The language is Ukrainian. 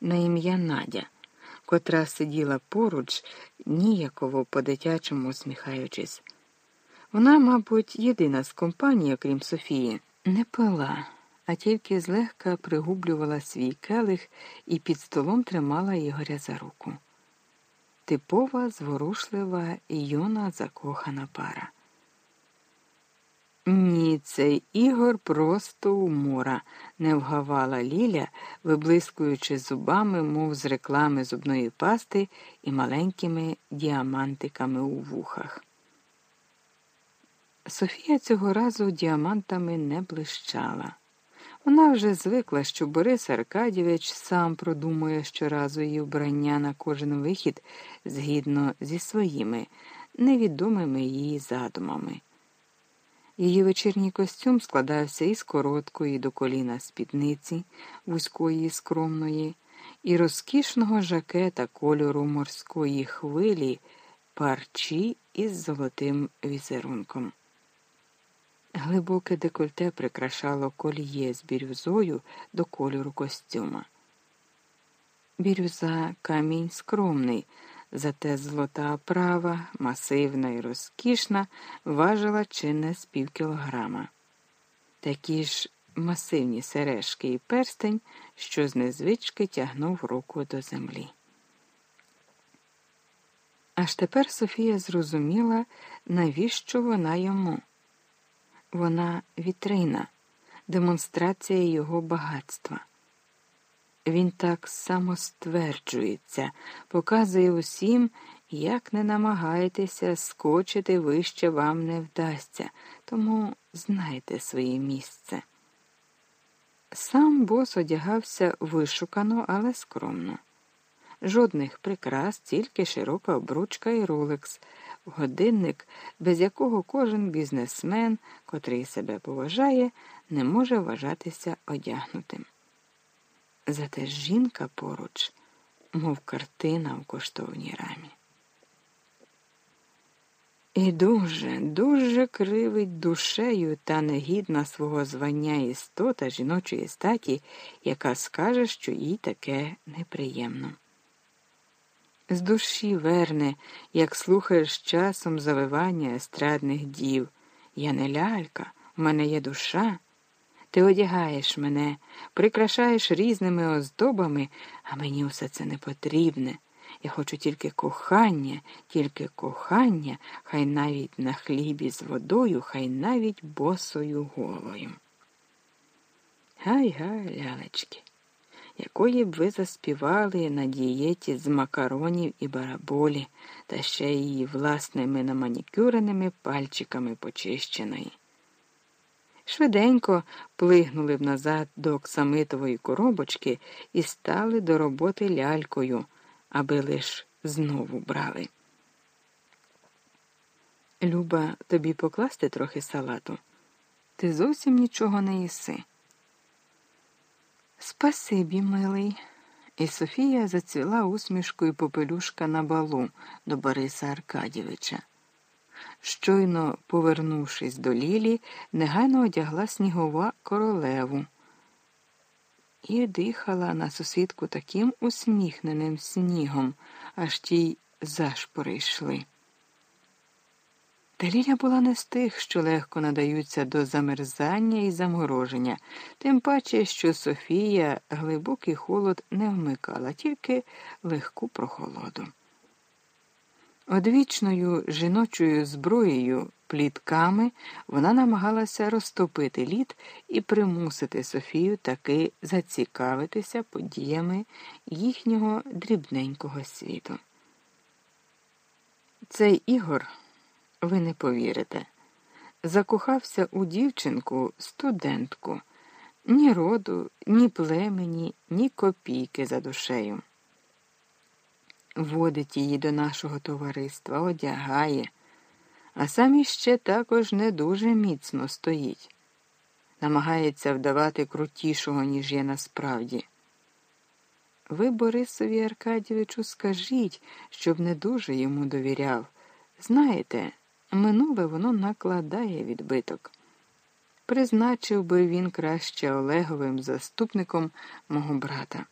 на ім'я Надя, котра сиділа поруч, ніяково по дитячому усміхаючись. Вона, мабуть, єдина з компанії, окрім Софії, не пила, а тільки злегка пригублювала свій келих і під столом тримала Ігоря за руку. Типова, зворушлива і юна закохана пара. Цей Ігор просто умора, не вгавала Ліля, виблискуючи зубами, мов з реклами зубної пасти і маленькими діамантиками у вухах. Софія цього разу діамантами не блищала. Вона вже звикла, що Борис Аркадійович сам продумує щоразу її вбрання на кожен вихід згідно зі своїми невідомими її задумами. Її вечірній костюм складався із короткої до коліна спідниці, вузької і скромної, і розкішного жакета кольору морської хвилі, парчі із золотим візерунком. Глибоке декольте прикрашало коліє з бірюзою до кольору костюма. Бірюза камінь скромний, зате золота оправа, масивна і розкішна, важила чи не з пів кілограма. Такі ж масивні сережки і перстень, що з незвички тягнув руку до землі. Аж тепер Софія зрозуміла, навіщо вона йому. Вона вітрина, демонстрація його багатства. Він так самостверджується, показує усім, як не намагайтеся, скочити вище вам не вдасться, тому знайте своє місце. Сам бос одягався вишукано, але скромно. Жодних прикрас, тільки широка обручка і ролекс, годинник, без якого кожен бізнесмен, котрий себе поважає, не може вважатися одягнутим. Зате жінка поруч, мов картина в коштовній рамі. І дуже, дуже кривить душею та негідна свого звання істота жіночої статі, яка скаже, що їй таке неприємно. З душі верне, як слухаєш часом завивання естрадних дів. Я не лялька, в мене є душа. Ти одягаєш мене, прикрашаєш різними оздобами, а мені все це не потрібне. Я хочу тільки кохання, тільки кохання, хай навіть на хлібі з водою, хай навіть босою голою. Гай-гай, лялечки, якої б ви заспівали на дієті з макаронів і бараболі, та ще її власними наманікюреними пальчиками почищеної швиденько плигнули б назад до оксамитової коробочки і стали до роботи лялькою, аби лиш знову брали. Люба, тобі покласти трохи салату? Ти зовсім нічого не їси. Спасибі, милий. І Софія зацвіла усмішкою попелюшка на балу до Бориса Аркадійовича. Щойно повернувшись до Лілі, негайно одягла снігова королеву і дихала на сусідку таким усміхненим снігом, аж тій зашпори йшли. Та Ліля була не з тих, що легко надаються до замерзання і замороження, тим паче, що Софія глибокий холод не вмикала, тільки легку прохолоду. Одвічною жіночою зброєю, плітками, вона намагалася розтопити лід і примусити Софію таки зацікавитися подіями їхнього дрібненького світу. Цей Ігор, ви не повірите, закохався у дівчинку, студентку, ні роду, ні племені, ні копійки за душею водить її до нашого товариства, одягає, а сам іще також не дуже міцно стоїть, намагається вдавати крутішого, ніж є насправді. Ви, Борисові Аркадійовичу, скажіть, щоб не дуже йому довіряв. Знаєте, минуле воно накладає відбиток. Призначив би він краще Олеговим заступником мого брата.